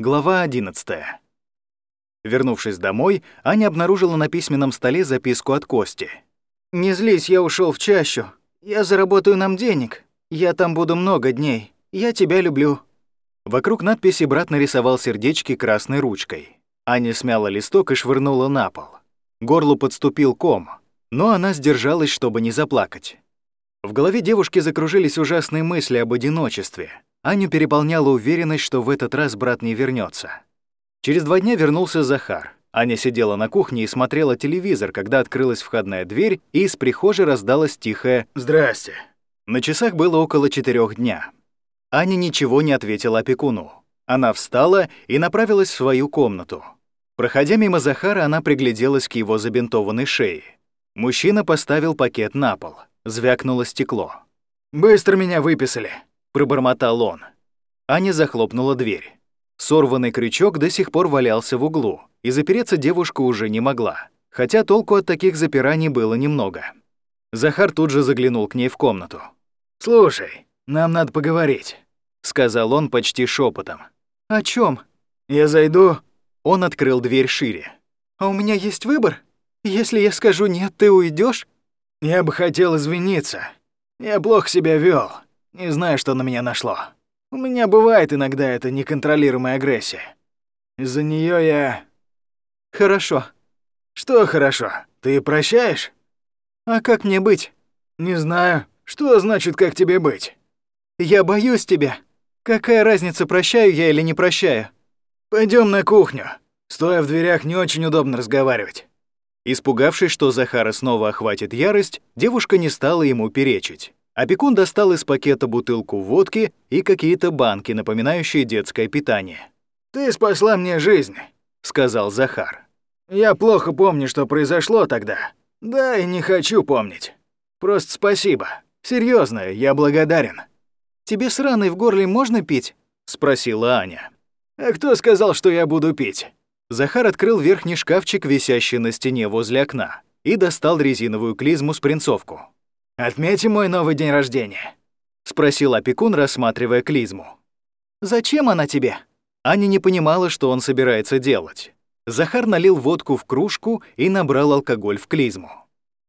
Глава 11. Вернувшись домой, Аня обнаружила на письменном столе записку от Кости. «Не злись, я ушел в чащу. Я заработаю нам денег. Я там буду много дней. Я тебя люблю». Вокруг надписи брат нарисовал сердечки красной ручкой. Аня смяла листок и швырнула на пол. Горлу подступил ком, но она сдержалась, чтобы не заплакать. В голове девушки закружились ужасные мысли об одиночестве — Аню переполняла уверенность, что в этот раз брат не вернется. Через два дня вернулся Захар. Аня сидела на кухне и смотрела телевизор, когда открылась входная дверь, и из прихожей раздалось тихое «Здрасте». На часах было около четырех дня. Аня ничего не ответила опекуну. Она встала и направилась в свою комнату. Проходя мимо Захара, она пригляделась к его забинтованной шее. Мужчина поставил пакет на пол. Звякнуло стекло. «Быстро меня выписали», пробормотал он. Аня захлопнула дверь. Сорванный крючок до сих пор валялся в углу, и запереться девушка уже не могла, хотя толку от таких запираний было немного. Захар тут же заглянул к ней в комнату. «Слушай, нам надо поговорить», — сказал он почти шепотом. «О чем? «Я зайду». Он открыл дверь шире. «А у меня есть выбор? Если я скажу «нет», ты уйдешь? «Я бы хотел извиниться. Я плохо себя вел. Не знаю, что на меня нашло. У меня бывает иногда эта неконтролируемая агрессия. Из-за нее я... Хорошо. Что хорошо? Ты прощаешь? А как мне быть? Не знаю. Что значит, как тебе быть? Я боюсь тебя. Какая разница, прощаю я или не прощаю? Пойдем на кухню. Стоя в дверях, не очень удобно разговаривать. Испугавшись, что Захара снова охватит ярость, девушка не стала ему перечить. Опекун достал из пакета бутылку водки и какие-то банки, напоминающие детское питание. «Ты спасла мне жизнь», — сказал Захар. «Я плохо помню, что произошло тогда. Да, и не хочу помнить. Просто спасибо. Серьезно, я благодарен». «Тебе сраный в горле можно пить?» — спросила Аня. «А кто сказал, что я буду пить?» Захар открыл верхний шкафчик, висящий на стене возле окна, и достал резиновую клизму с принцовку. «Отметим мой новый день рождения», — спросил опекун, рассматривая клизму. «Зачем она тебе?» Аня не понимала, что он собирается делать. Захар налил водку в кружку и набрал алкоголь в клизму.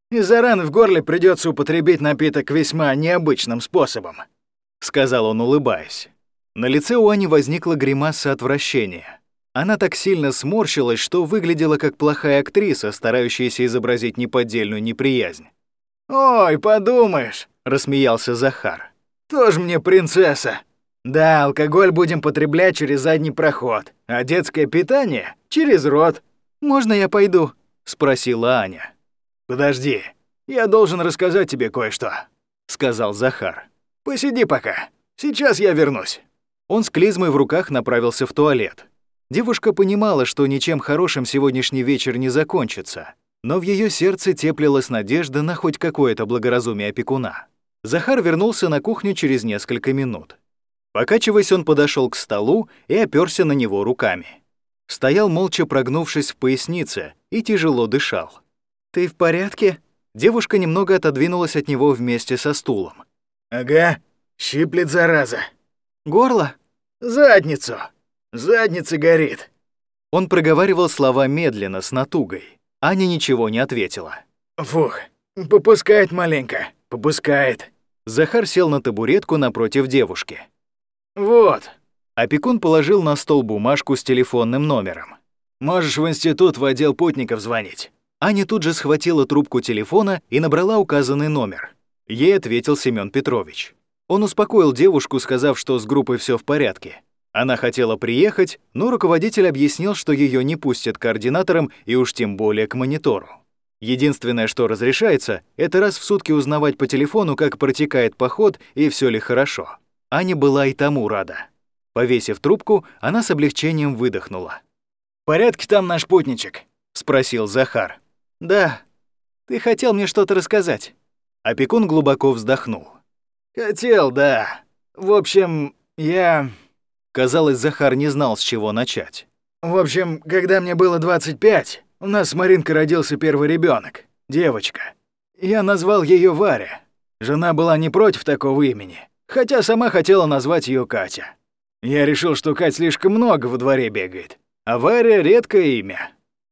«Из-за ран в горле придется употребить напиток весьма необычным способом», — сказал он, улыбаясь. На лице у Ани возникла гримаса отвращения. Она так сильно сморщилась, что выглядела как плохая актриса, старающаяся изобразить неподдельную неприязнь. «Ой, подумаешь», — рассмеялся Захар. «Тоже мне принцесса. Да, алкоголь будем потреблять через задний проход, а детское питание — через рот». «Можно я пойду?» — спросила Аня. «Подожди, я должен рассказать тебе кое-что», — сказал Захар. «Посиди пока, сейчас я вернусь». Он с клизмой в руках направился в туалет. Девушка понимала, что ничем хорошим сегодняшний вечер не закончится, но в ее сердце теплилась надежда на хоть какое-то благоразумие опекуна. Захар вернулся на кухню через несколько минут. Покачиваясь, он подошел к столу и оперся на него руками. Стоял молча прогнувшись в пояснице и тяжело дышал. «Ты в порядке?» Девушка немного отодвинулась от него вместе со стулом. «Ага, щиплет зараза». «Горло?» «Задницу! Задница горит!» Он проговаривал слова медленно, с натугой. Аня ничего не ответила. «Фух, попускает маленько, попускает». Захар сел на табуретку напротив девушки. «Вот». Опекун положил на стол бумажку с телефонным номером. «Можешь в институт в отдел путников звонить». Аня тут же схватила трубку телефона и набрала указанный номер. Ей ответил Семён Петрович. Он успокоил девушку, сказав, что с группой все в порядке. Она хотела приехать, но руководитель объяснил, что ее не пустят к координаторам и уж тем более к монитору. Единственное, что разрешается, это раз в сутки узнавать по телефону, как протекает поход и все ли хорошо. Аня была и тому рада. Повесив трубку, она с облегчением выдохнула. «В порядке там наш путничек?» — спросил Захар. «Да. Ты хотел мне что-то рассказать?» Опекун глубоко вздохнул. «Хотел, да. В общем, я...» Казалось, Захар не знал, с чего начать. «В общем, когда мне было 25, у нас с Маринкой родился первый ребенок, девочка. Я назвал ее Варя. Жена была не против такого имени, хотя сама хотела назвать ее Катя. Я решил, что Кать слишком много во дворе бегает, а Варя — редкое имя.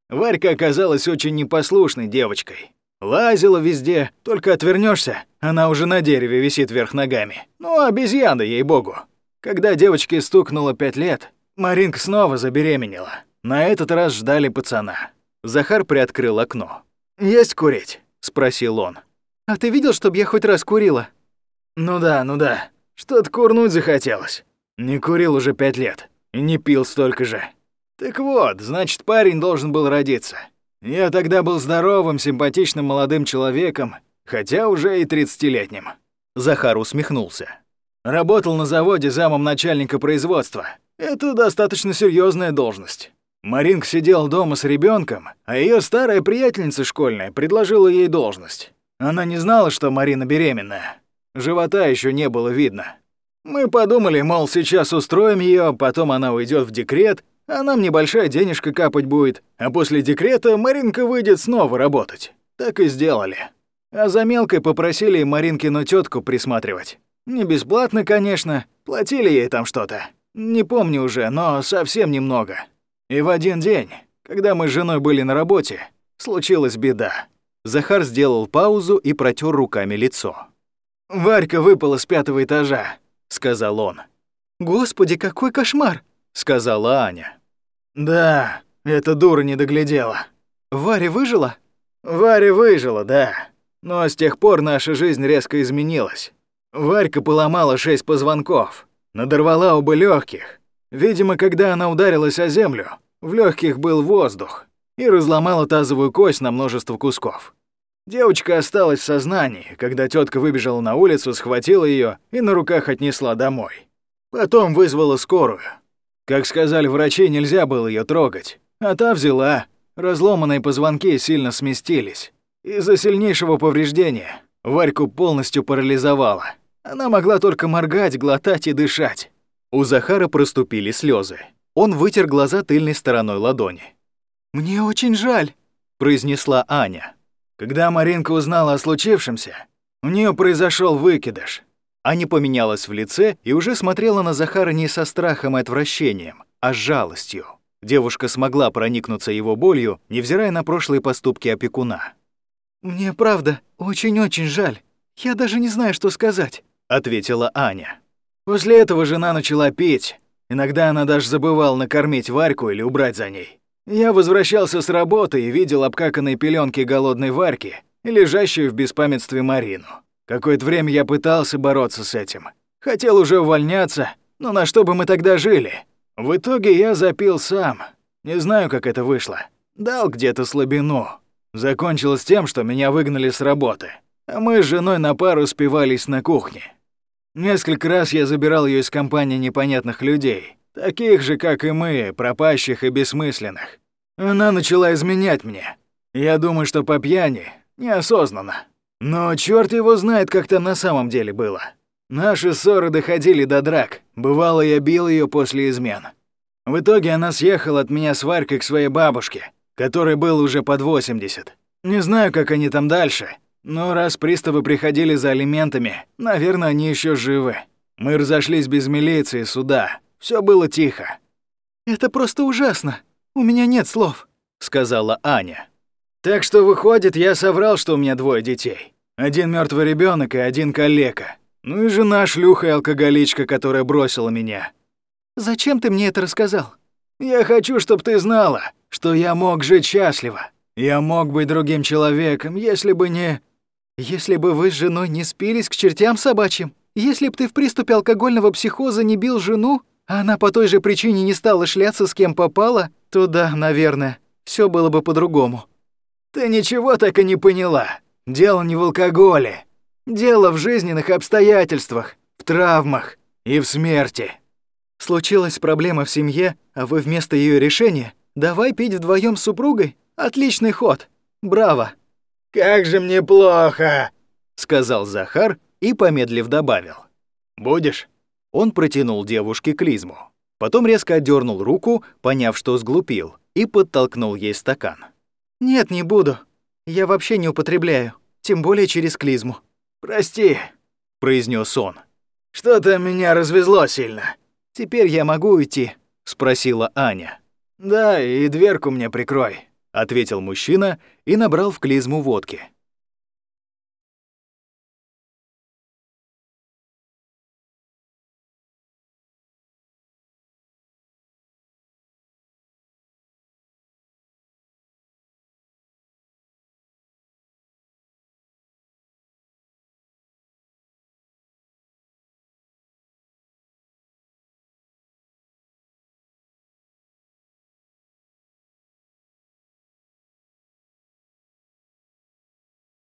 Варька оказалась очень непослушной девочкой. Лазила везде, только отвернешься, она уже на дереве висит вверх ногами. Ну, обезьяна, ей-богу. Когда девочке стукнуло пять лет, Маринка снова забеременела. На этот раз ждали пацана. Захар приоткрыл окно. «Есть курить?» — спросил он. «А ты видел, чтобы я хоть раз курила?» «Ну да, ну да. Что-то курнуть захотелось. Не курил уже пять лет. И не пил столько же. Так вот, значит, парень должен был родиться. Я тогда был здоровым, симпатичным молодым человеком, хотя уже и тридцатилетним. Захар усмехнулся. Работал на заводе замом начальника производства. Это достаточно серьезная должность. Маринка сидела дома с ребенком, а ее старая приятельница школьная предложила ей должность. Она не знала, что Марина беременная. Живота еще не было видно. Мы подумали, мол, сейчас устроим ее, потом она уйдет в декрет, а нам небольшая денежка капать будет, а после декрета Маринка выйдет снова работать. Так и сделали. А за мелкой попросили Маринкину тетку присматривать. Не бесплатно, конечно, платили ей там что-то. Не помню уже, но совсем немного. И в один день, когда мы с женой были на работе, случилась беда. Захар сделал паузу и протер руками лицо. «Варька выпала с пятого этажа», — сказал он. «Господи, какой кошмар!» — сказала Аня. «Да, эта дура не доглядела». «Варя выжила?» «Варя выжила, да. Но с тех пор наша жизнь резко изменилась. Варька поломала шесть позвонков, надорвала оба легких. Видимо, когда она ударилась о землю, в легких был воздух и разломала тазовую кость на множество кусков. Девочка осталась в сознании, когда тетка выбежала на улицу, схватила ее и на руках отнесла домой. Потом вызвала скорую. Как сказали врачи, нельзя было ее трогать. А та взяла. Разломанные позвонки сильно сместились. Из-за сильнейшего повреждения Варьку полностью парализовала. Она могла только моргать, глотать и дышать. У Захара проступили слезы. Он вытер глаза тыльной стороной ладони. «Мне очень жаль», — произнесла Аня. Когда Маринка узнала о случившемся, у нее произошел выкидыш. Аня поменялась в лице и уже смотрела на Захара не со страхом и отвращением, а с жалостью. Девушка смогла проникнуться его болью, невзирая на прошлые поступки опекуна. «Мне правда очень-очень жаль. Я даже не знаю, что сказать», — ответила Аня. После этого жена начала петь. Иногда она даже забывала накормить Варьку или убрать за ней. Я возвращался с работы и видел обкаканные пеленки голодной Варьки и лежащую в беспамятстве Марину. Какое-то время я пытался бороться с этим. Хотел уже увольняться, но на что бы мы тогда жили? В итоге я запил сам. Не знаю, как это вышло. Дал где-то слабину. Закончилось тем, что меня выгнали с работы. А мы с женой на пару спивались на кухне. Несколько раз я забирал ее из компании непонятных людей, таких же, как и мы, пропащих и бессмысленных. Она начала изменять мне. Я думаю, что по пьяни, неосознанно. Но черт его знает, как там на самом деле было. Наши ссоры доходили до драк. Бывало, я бил ее после измен. В итоге она съехала от меня с Варькой к своей бабушке, которой был уже под 80. Не знаю, как они там дальше, но раз приставы приходили за алиментами, наверное, они еще живы. Мы разошлись без милиции, суда. Все было тихо. «Это просто ужасно. У меня нет слов», — сказала Аня. Так что выходит, я соврал, что у меня двое детей. Один мертвый ребенок и один калека. Ну и жена шлюха и алкоголичка, которая бросила меня. Зачем ты мне это рассказал? Я хочу, чтобы ты знала, что я мог жить счастливо. Я мог быть другим человеком, если бы не... Если бы вы с женой не спились к чертям собачьим, если бы ты в приступе алкогольного психоза не бил жену, а она по той же причине не стала шляться с кем попала, то да, наверное, все было бы по-другому. Ты ничего так и не поняла. Дело не в алкоголе. Дело в жизненных обстоятельствах, в травмах и в смерти. Случилась проблема в семье, а вы вместо ее решения давай пить вдвоем с супругой? Отличный ход. Браво. Как же мне плохо, сказал Захар и помедлив добавил. Будешь? Он протянул девушке клизму. Потом резко отдернул руку, поняв, что сглупил, и подтолкнул ей стакан. «Нет, не буду. Я вообще не употребляю, тем более через клизму». «Прости», — произнес он. «Что-то меня развезло сильно. Теперь я могу уйти?» — спросила Аня. «Да, и дверку мне прикрой», — ответил мужчина и набрал в клизму водки.